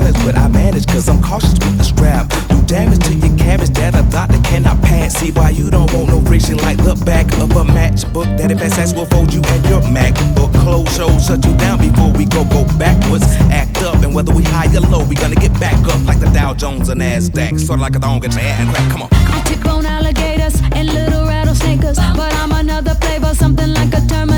but I manage, cause I'm cautious with the strap. Do damage to your cabbage that a doctor cannot pass. See why you don't want no friction like the back of a matchbook. That if SS will fold you and your MacBook. Close shows shut you down before we go go backwards. Act up, and whether we high or low, we gonna get back up like the Dow Jones and NASDAQ. Sort of like a thong get your crack. Come on. I tip on alligators and little rattlesnakers, but I'm another flavor, something like a term.